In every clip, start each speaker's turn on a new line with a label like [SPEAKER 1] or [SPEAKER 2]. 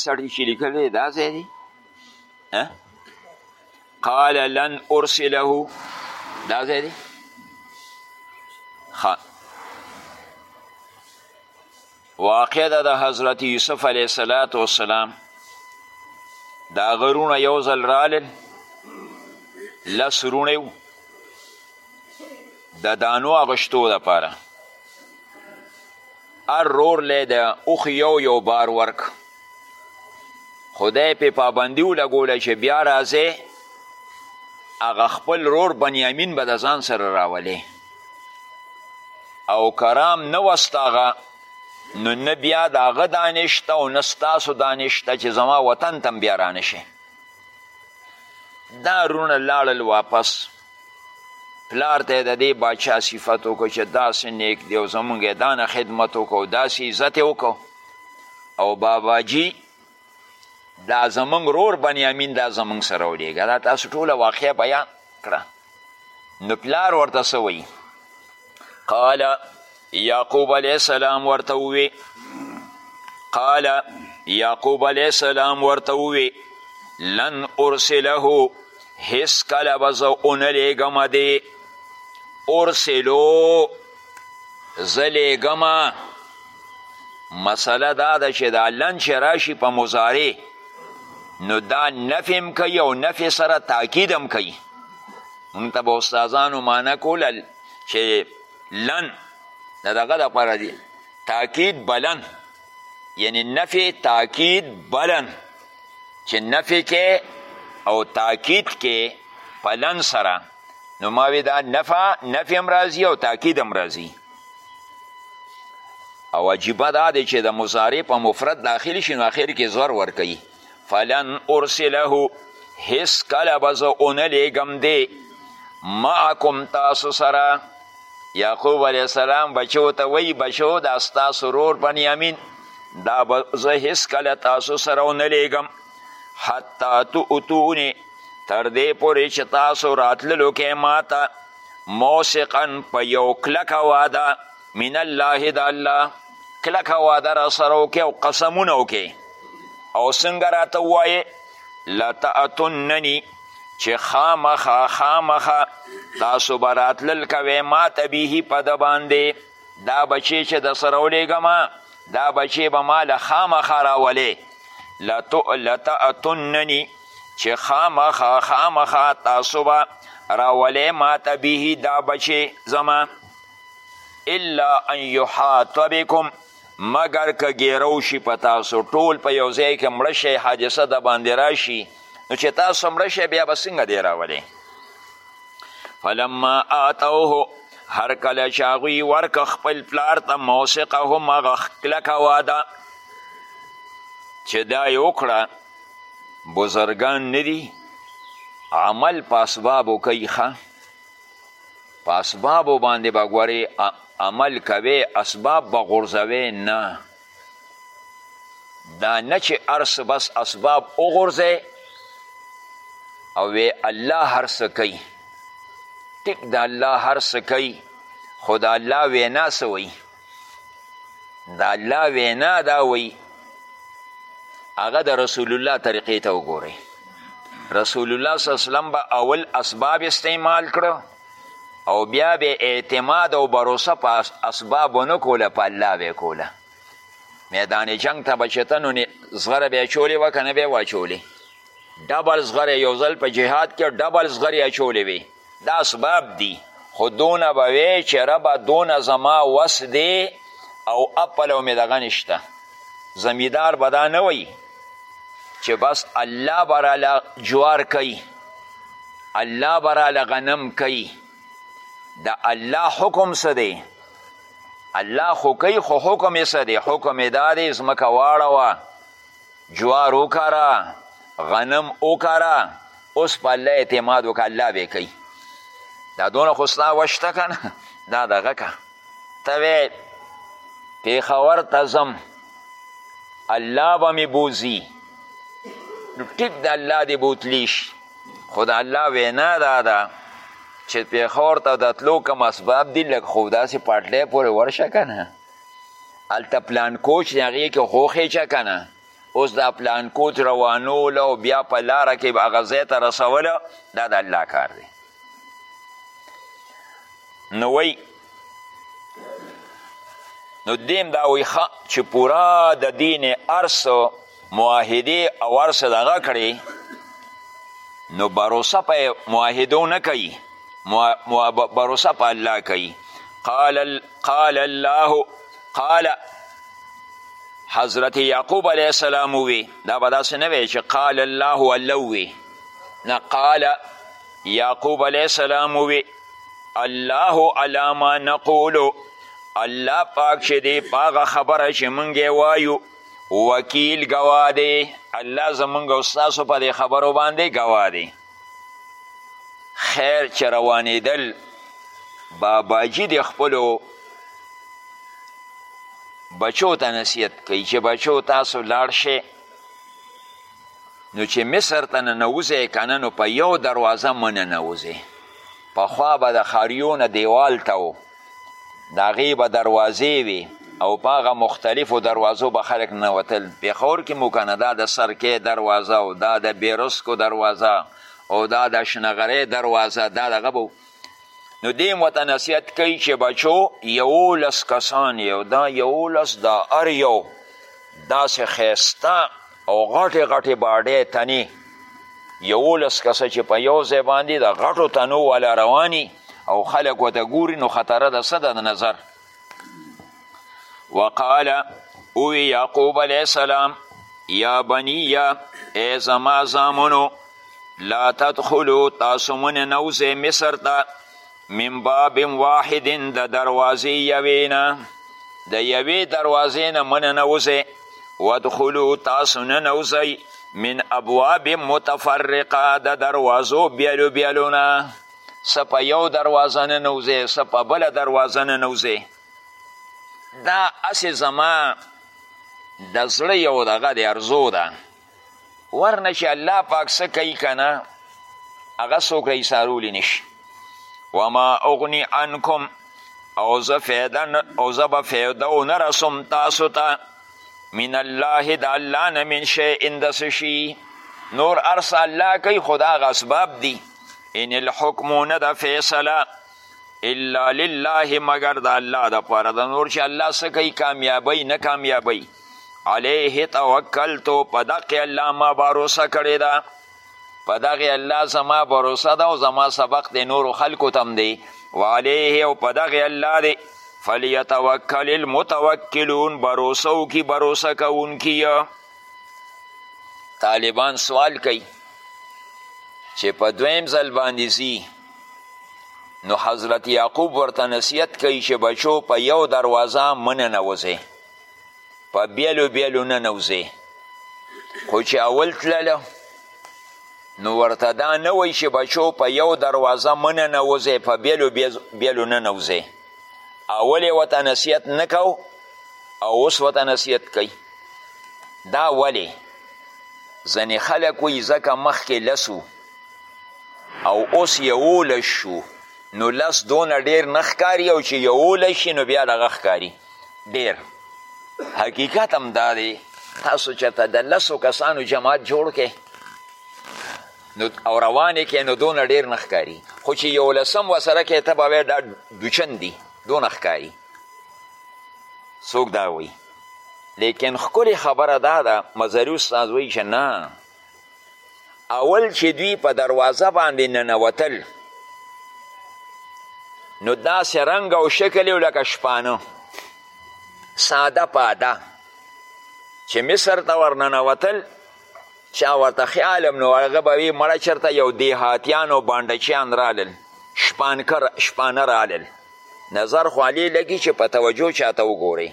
[SPEAKER 1] سړی چې لیکلی دا ځای دی قال لن ارسله دا ځای دی واقع ده د حضرت یوسف علیه صلات وسلام دا غرونه یو ځل رالل لس روڼې وو د دانو اغشتو دپاره هر رور له د اوښي یو یو بار ورک خدای په پابندي ولګوله چې بیا راځې هغه خپل رور بنیامین به د ځان سره راولې او کرام نه وستاغه نو نه بیا د هغه دانشته او نه ستاسو دانشته چې زما وطن تم بیا رانشي دا رونه لاړل واپس پلار ته د دې باچا صفت وکړو چې داسې نیک دی او زمونږ یې دانه خدمت وکړو داسې عزت یې وکړو او باباجي دا زمونږ رور بنیامین دا زمونږ سره ولیږه دا تاسو ټوله واقعه بیان کړه نو پلار ورته څه وایي قال یعقوب علیه السلام ورته ووی قال یعقوب علیه السلام ورته ووی لن ارسله هیڅ کله به زه ونه لیږم دی ارسلو زه لیږم مسله دا ده چې دا لن چې راشي په مضارع نو دا نفی هم کوي او نفی سره تاکید هم کوي مونږ ته به استادانو معنی کوله چې لن د دغه دپاره دي تاکید بلن یعنی نفی تاکید بلن چې نفی کې او تاکید کې په لن سره نو ما وی دا نفع نفی هم راځي او تاکید هم راځي او عجیبه دا دی چې د مضارع په مفرد داخل شي نو اخر کې زور ورکوي فلن ارسله هیڅ کله به زه ونه لیږم دی معکم تاسو سره یعقوب علیه السلام بچو ته وی بچو دا ستاسو رور بنیامین دا به زه هیڅ کله تاسو سره ونه لیږم حتی تؤتونې تر دې پورې چې تاسو راتللو کې ماته موثقا په یو کلکه واده من الله د الله کلکه وعده را سره وکړي او قسمونه وکړي او څنګه راته ووایې لتأتنني چې خامخا خامخا تاسو به راتلل کوئ ما ته به په ده باندې دا بچی چې د سره ولیږم دا بچی به ما له خامخا راولې لتأتنني چې خامخا خامخا تاسو به راولې ما ته به دا بچی زما الا ان یحاط بكم مګر که ګیره وشي په تاسو ټول په یو ځای کې مړه شئ حادثه د باندې راشي نو چې تاسو مړه شئ بیا به څنګه دی راولئ فلما آتوه هر کله چې هغوی ورکه خپل پلار ته موثقهم هغه کلکه واده چې دا یې وکړه بزرګان نه دي عمل په اسبابو کوي ښه په اسبابو باندې به ګورې عمل کوې اسباب به غورځوې نه دا نه چې ارس بس اسباب وغورځې او وی الله هر څه کوي ټیک د الله هر څه کوي خو د الله وینا څه وایي د الله وینا دا وی هغه د رسول الله طریقې ته وګورئ رسول الله صلی الله وسلم به اول اسباب استعمال کړو او بیا به اعتماد او باروسه په اسباب ونه کوله په الله به کوله میدان جنگ ته به چته نو زغره به اچولې وه که نه به یې واچولې ډبل زغره یو ځل په جهاد کې ډبل زغرې اچولې وي دا اسباب دي خو دونه به وی چې ربه دونه زما وس دی او اپل او مې دغه نشته زمیدار به دا نه وی چې بس الله به راله جوار کوي الله به راله غنم کوي د الله حکم څه دی الله خو کوي خو حکم یې څه دی حکم یې دا دی ځمکه واړوه جوار وکره غنم وکره اوس په الله اعتماد وکړه الله به کوي دا دونه خو ستا وشته که نه دا دغه که ته وې پېښور ته ځم الله به مې بوځي نو ټیک د الله دې بوتلی شي خو د الله وینا دا ده چې پېښور ته د تلو کوم اسباب دي لږ خو داسې پاټلی پورې ورشه که نه هلته پلانکوچ دی هغې کې خوښېچه که نه اوس دا پلانکوچ روانوله او بیا په لاره کې به هغه ځای ته رسوله دا د الله کار دی نو وایي نو دیم دا وایي ښه چې پوره د دین ارس معاهدې او هر څه دغه کړې نو بروسه په معاهدو نه کوي بروسه په الله کوي قال, قال الله قال حضرت یعقوب علیه السلام وی دا به داسې نه وی چې قال الله الله وی نه قال یعقوب علیه السلام وی الله علا ما نقولو الله پاک چې دی په هغه خبره چې موږ وایو وکیل ګواه دی الله زمونږ او ستاسو په دې خبرو باندې ګواه دی خیر چې روانېدل باباجي د خپلو بچو ته نصیحت کوي چې بچو تاسو لاړ شئ نو چې مصر ته ننوځئ که نه نو په یو دروازه مه ننوځئ پخوا به د ښاریو نه دیوال ته د هغې به دروازې وي او په هغه مختلفو دروازو به خلک ننوتل پېښور کې مو که نه دا د سرکې دروازه او دا د بیرسکو دروازه او دا د شنغرۍ دروازه دا دغه به نو دې هم ورته نصیحت کوي چې بچو یولس کسان یو دا یولس دا هر یو داسې ښایسته او غټې غټې باډې تنې یولس کسه چې په یو ځای باندې د غټو تنو والا رواني او خلک وته ګوري نو خطره د څه د نظر وقال اوی یعقوب علیه السلام یا بنیه ای زما زامنو لا تدخلو تاسو من نوزه مصر ته من باب واحد د دروازې یوې نه د یوې دروازې نه من نوزه وادخلو تاسو نه نوزئ من ابواب متفرقه د دروازو بیلو بیلونه څه په یو دروازه نه نوځې څه په بله دروازه نه نوځې دا هسې زما د زړه یو دغه د ارزو ده ورنه چې الله پاک څه کوي که نه هغه څوک رایسارولی نشي وما اغني عنکم او زه فیده او زه به فیده ونه رسم تاسو ته من الله د الله نه من شیء د څه شي نور هر څه الله کوي خو د هغه اسباب دي ان الحکم نه ده فیصله الا لله مگر د الله د پاره د نور چې الله څه کوي کامیابی نه کامیابی علیه توکلتو په دقې الله ما باروسه کړې ده په دغې الله زما باروسه ده او زما سبق د نورو خلکو تم دی وعلیه او په دغې الله دی فلیتوکل المتوکلون باروسه وکړي باروسه کوونکي طالبان سوال کوي چې په دویم ځل باندې ځي نو حضرت یعقوب ورته نصیحت کوي چې بچو په یو دروازه مه ننوځې په بیلو بیلو ننوځې خو چې اول تلله نو ورته دا نه وایي چې بچو په یو دروازه مه ننوځې په بیلو بیلو ننوځې اول یې ورته نصیحت نه کو او اوس ورته نصیحت کوي دا ولې ځینې خلک وایي ځکه مخکې لسو او اوس یولس شو نو لس دونه ډیر نه ښکاري او چې یولس شي نو بیا دغه ښکاري ډیر حقیقت هم دا دی تاسو چېرته د لسو کسانو جماعت جوړ کړئ نو او روانې کې نو دونه ډیر نه ښکاري خو چې یولسم وسره کې ته به وایې دا دوچن دي دونه ښکاري څوک دا وایي لیکن ښکلې خبره دا ده مزري استاد وایي چې نه اول چې دوی په دروازه باندې ننوتل نو داسې رنګ او شکل یې لکه شپانه ساده پاده چې مصر ته ورننوتل چا ورته خیال هم نه هغه به وي مړه چېرته یو دیهاتیان او بانډچیان رالل شپانکر شپانه رالل نظر خو علي لګي چې په توجه چاته وګورئ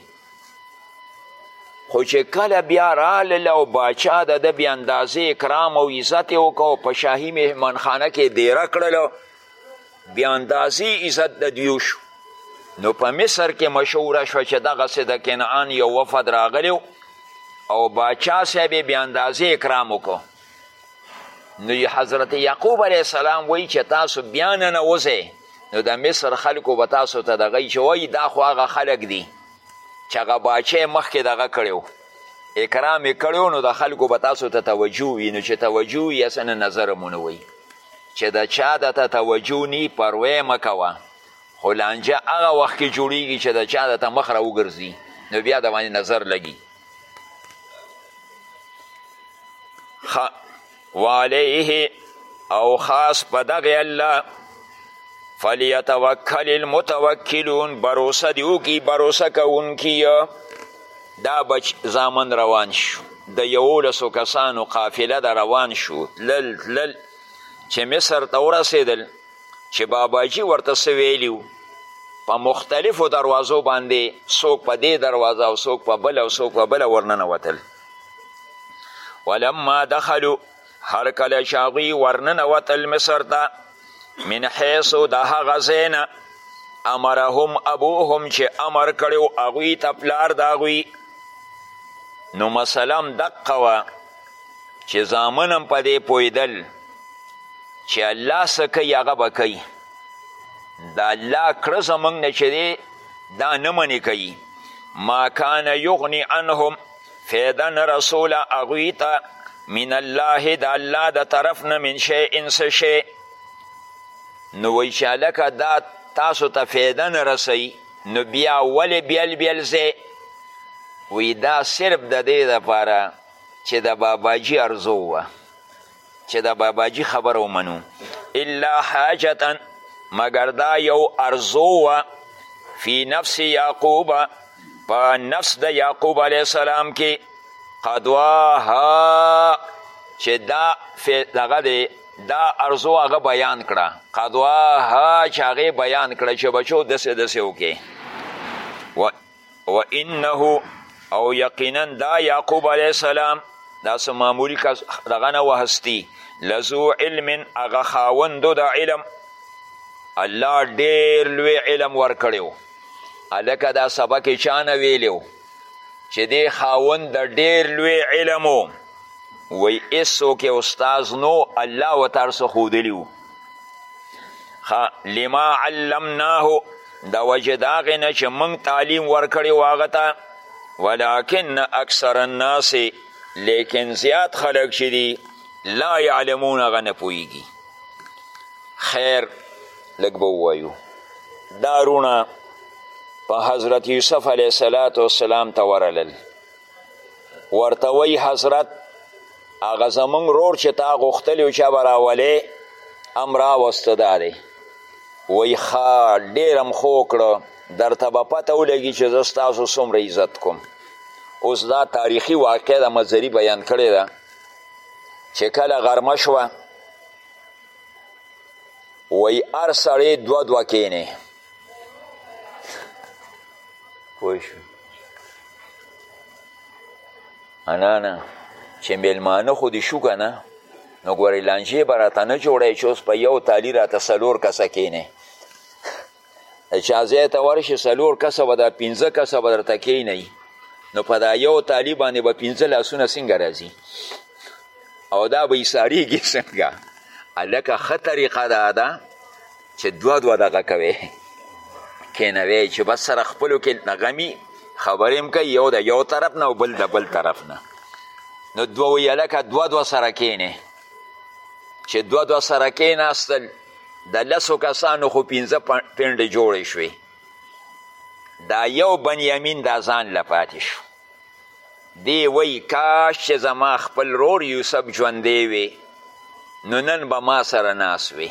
[SPEAKER 1] خو چې کله بیا رالل او باچا د ده بې اندازې اکرام او عزت یې وکړو په شاهي مهمانخانه کې دیره کړلو بې اندازې عزت د دیو شو نو په مصر کې مشهوره شوه چې دغسې د کنعان یو وفد راغلی او باچا صاحب یې بې اندازې اکرام وکړو نو حضرت یعقوب علیه السلام وایي چې تاسو بیا ننوځئ نو د مصر خلکو به تاسو ته دغه چې وایي دا خو هغه خلک دي چې هغه باچه مخکې دغه کړی اکرام یې کړی نو د خلکو به تاسو ته توجه وي نو چې توجه وي هسې نه نظر مو نه وایي چې د چا د ته توجه نی پروی مکوه خو لانجه هغه وخت کې جوړیږي چې د چا د ته مخ را وګرځي نو بیا د باندې نظر لګي خ... وعلیه او خاص په دغه الله فلیتوکل المتوکلون بروسه دی وکړي بروسه کوونکي دا بچ زامن روان شو د یولسو کسانو قافله د روان شو تلل تلل چې مصر ته ورسېدل چې باباجي ورته څه ویلي په مختلفو دروازو باندې څوک په دې دروازه او څوک په بله او څوک په بله ورننوتل ولما دخلو هر کله چې هغوی ورننوتل مصر ته من حیث د هغه ځای نه امرهم ابوهم چې امر کړی و هغوی ته پلار د هغوی نو مسله هم دقه وه چې زامن هم په دې پوهېدل چې الله څه کوي هغه به کوي د الله کړه زموږ نه چې دی دا نه منې کوي ما کان یغني عنهم فیده نه رسوله هغوی ته من الله د الله د طرف نه من شی ان څه شی نو وایي چې هلکه دا تاسو ته فیده نه رسوي نو بیا ولې بیل بیل ځای وایي دا صرف د دې دپاره چې د باباجي ارزو وه چې د باباجي خبره ومنو الا حاجتا مګر دا یو ارزو وه فی نفس یعقوب په نفس د یعقوب علیه السلام کې قدواها چې دا دغه دی دا ارزو هغه بیان کړه قدواها چې هغې بیان کړه چې بچو دسې دسې وکې و انه او یقینا دا یعقوب علیه السلام دا څه معمولي کس دغه نه وهستي لذو علم هغه خاوندو د علم الله ډیر لوی علم ورکړی و هلکه دا سبق یې چا نه ویلی و چې دی خاوند د ډیر لوی علم و وی هېڅوک یې استاز نو الله ورته هر څه ښودلي وو لما علمناه د وجه د هغې نه چې موږ تعلیم ورکړی و هغه ته ولکن اکثر الناس لیکن زیات خلک چې دي لا یعلمون هغه نه پوهېږي خیر لږ به ووایو دا روڼه په حضرت یوسف علیه السلام ته ورلل ورته وی حضرت هغه زمونږ رور چې تا غوښتلی و چا به راولې هم راوسته دا دی وی ښه ډېر هم ښه وکړه درته به پته ولګي چې زه ستاسو څومره عزت کوم اوس دا تاریخي واقع د مزري بیان کړې ده چې کله غرمه شوه وی هر سړی دوه دوه کینې پوه شو انا نه چې میلمانه خو دې شو که نه نو ګورې لانجې به راته نه جوړی چې اوس په یو تالي راته څلور کسه کینې د چا ځای ته ورشي څلور کسه به دا پنځه کسه به درته کینی نو په دا یو تالي باندې به پنځه لاسونه څنګه راځي او دا به ایساریږي څنګه هلکه ښه طریقه دا ده چې دوه دوه دغه کوي کینوي چې بس سره خپلو کې نغمي خبرې هم کوي یو د یو طرف نه او بل د بل طرف نه نو دوه ویې لکه دوه دوه سره کینې چې دوه دوه سره کیناستل د لسو کسانو خو پنځه پنډې جوړې شوې دا یو بنیامین دا ځان له پاتې شو دی وی کاش چې زما خپل رور یوسف ژوندی وي نو نن به ما سره ناس وي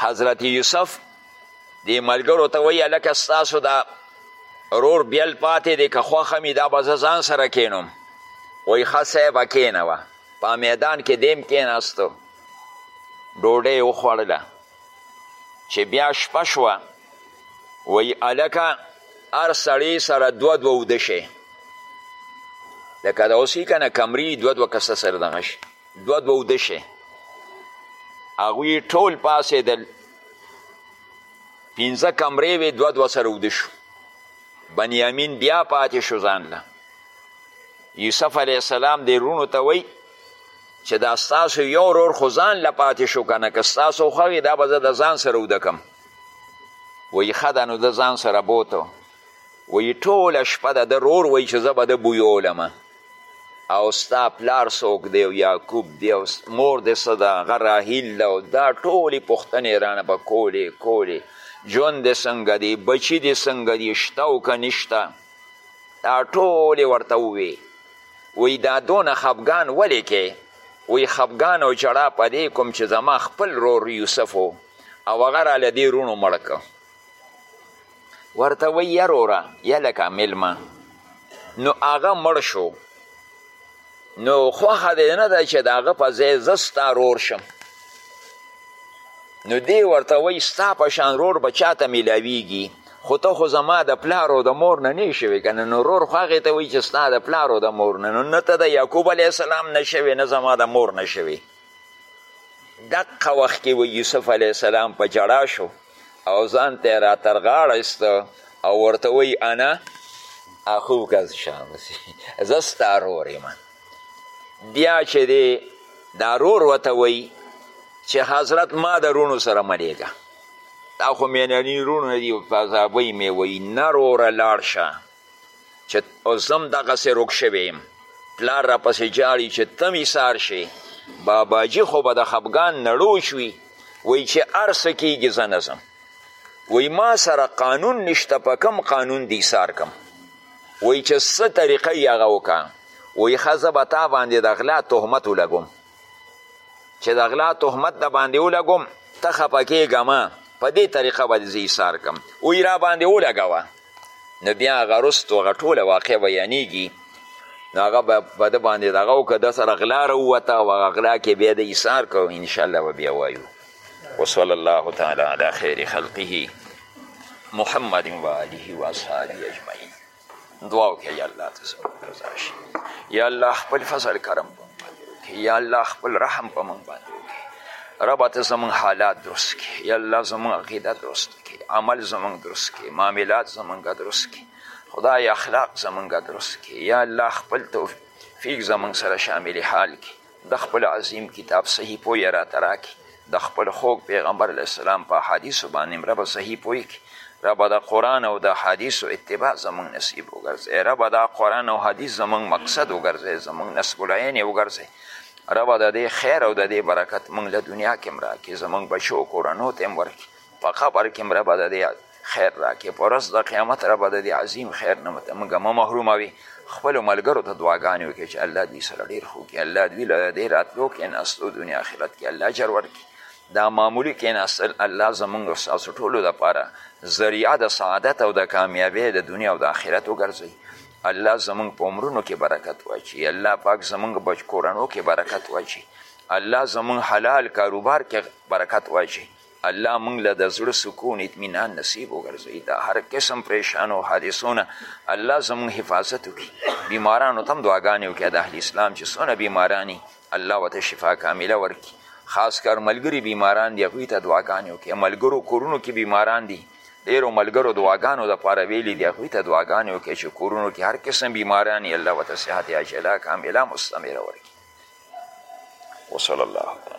[SPEAKER 1] حضرت یوسف دې ملګرو ته وایي هلکه ستاسو دا رور بیل پاتې دی که خوښه مې دا به زه ځان سره کینوم وایي ښه صاحبه کینوه په میدان کې دیم کیناستو ډوډۍ وخوړله چې بیا شپه شوه وایي هلکه هر سړی سره دوه دوه اوده شي لکه دا اوس که نه کمرې دوه دوه کسه سره دغه شي دوه دوه اوده شي هغوی ټول پاسېدل پنځه کمرې وې دوه دوه سره اوده شو بنیامین بیا پاتې شو ځان له یوسف علیه السلام دې روڼو ته وایي چې دا ستاسو یو رور خو ځان له پاتې شو که نه که ستاسو ښه وي دا به زه د ځان سره اوده کم وایي ښه ده نو د ځان سره بوته وایي ټوله شپه د ده رور وایي چې زه به ده بویولم او ستا پلار څوک دی او یعقوب دی او مور دې څه ده هغه راهیل ده او دا ټولې پوښتنې رانه به کولې کولې ژوند دې څنګه دی بچي دې څنګه دي شته او که نشته دا ټولې ورته ووې وایي دا دونه خفګان ولې کې وایي خفګان او ژړا په دې کوم چې زما خپل رور یوسف او هغه راله دې روڼو مړ که ورته وی یروره یلکه ملما نو هغه مړ شو نو خوښه دی نه ده چې د هغه په ځای زه ستا رور شم نو دی ورته وایي ستا په شان رور به چاته میلاویږي خو ته خو زما د پلار او د مور نه نه شوې که نه نو رور خو هغې ته وایي چې ستا د پلار او د مور نه نو نه ته د یعقوب علیه السلام نه شوې نه زما د مور نه شوې دقه وخت کې و یوسف علیه السلام په جړا شو او ځان ته یې راترغاړه ایسته او ورته وایي انا اخوک از شامس زه ستا رور یم بیا چې دی دا رور ورته وایي چې حضرت ما د روڼو سره ملیږه دا خو مینانی روڼو دي په عذابۍ مې وایي نه روره لاړ شه چې اوس زه هم دغسې روږ شوی یم پلار راپسې جاړي چې ته مې سار شې باباجي خو به د خفګان نړوش وي وایي چې هر څه کیږي زه نه ځم وایي ما سره قانون نشته په کم قانون دی سار کم وایي چې څه طریقه یې هغه وکړه وایي ښه زه به تا باندې د غلا تهمت ولګوم چې د غلا تهمت د باندې ولګوم ته خفه کېږه مه په دې طریقه به دې زه ایثار کړم وایي را باندې ولګوه نو بیا هغه رستو هغه ټوله واقع بیانیږي نو هغه به په ده باندې دغه وکړه ده سره غلا راووته او هغه غلا کې بیا د ایثار کړو انشاءالله به بیا وایو وصلی الله تعالی علی خیر خلقه محمد و آله و اصحابه اجمعین دعا وکړه یا الله ته زموږ رضا شي یا الله خپل فضل کرم په موږ باندې وکړي یا الله خپل رحم په موږ باندې وکړي ربه ته زموږ حالات درست کړي یا الله زموږ عقیده درست کړي عمل زموږ درست کړي معاملات زموږ درست کړي خدای اخلاق زموږ درست کړي یا الله خپل توفیق زموږ سره شامل حال کړي د خپل عظیم کتاب صحیح پوی راته راکړي د خپل خوږ پیغمبر علیه السلام په احادیثو باندې هم ربه صحیح پوی کړي ربه د قرآن او د احادیثو اتباع زموږ نصیب وګرځوې ربه دا قرآن او حدیث زموږ مقصد وګرځوې زموږ نصب العین یې وګرځوې ربه د دې خیر او د دې برکت موږ له دنیا کې هم راکړي زموږ بچو کورنو ته هم ورکړي په قبر کې مره بده دی خیر راکې په ورځ د قیامت را بده دی عظیم خیر نه مته موږ مه محروموي خپلو ملګرو ته دعاګانې وکړي چې الله دوی سره ډېر ښه وکړي الله دوی له دې راتلو کېناستو دنیا آخرت کې الله اجر ورکړي دا معمولی کېناستل الله زمونږ او ستاسو ټولو دپاره ذریعه د سعادت او د کامیابۍ د دنیا او د آخرت وګرځوي الله زمونږ په عمرونو کې برکت واچي الله پاک زمونږ بچ کورنو کې برکت واچي الله زمونږ حلال کاروبار کې برکت واچي الله موږ له د زړه سکون اطمینان نصیب وګرځوي د هر قسم پریشانو حادثو نه الله زموږ حفاظت وکړي بیمارانو ته هم دعاګانې وکړي د اهل اسلام چې څونه بیماراني الله ورته شفا کامله ورکړي خاص کر ملګري بیماران دي هغوی ته دعاګانې وکړي ملګرو کورونو کې بیماران دي ډېرو ملګرو دعاګانو دپاره ویلي دي هغوی ته دعاګانې وکړي چې کورونو کې هر قسم بیماراني الله ورته صحت عاجله کامله مستمره ورکړي وصلی الله تعالی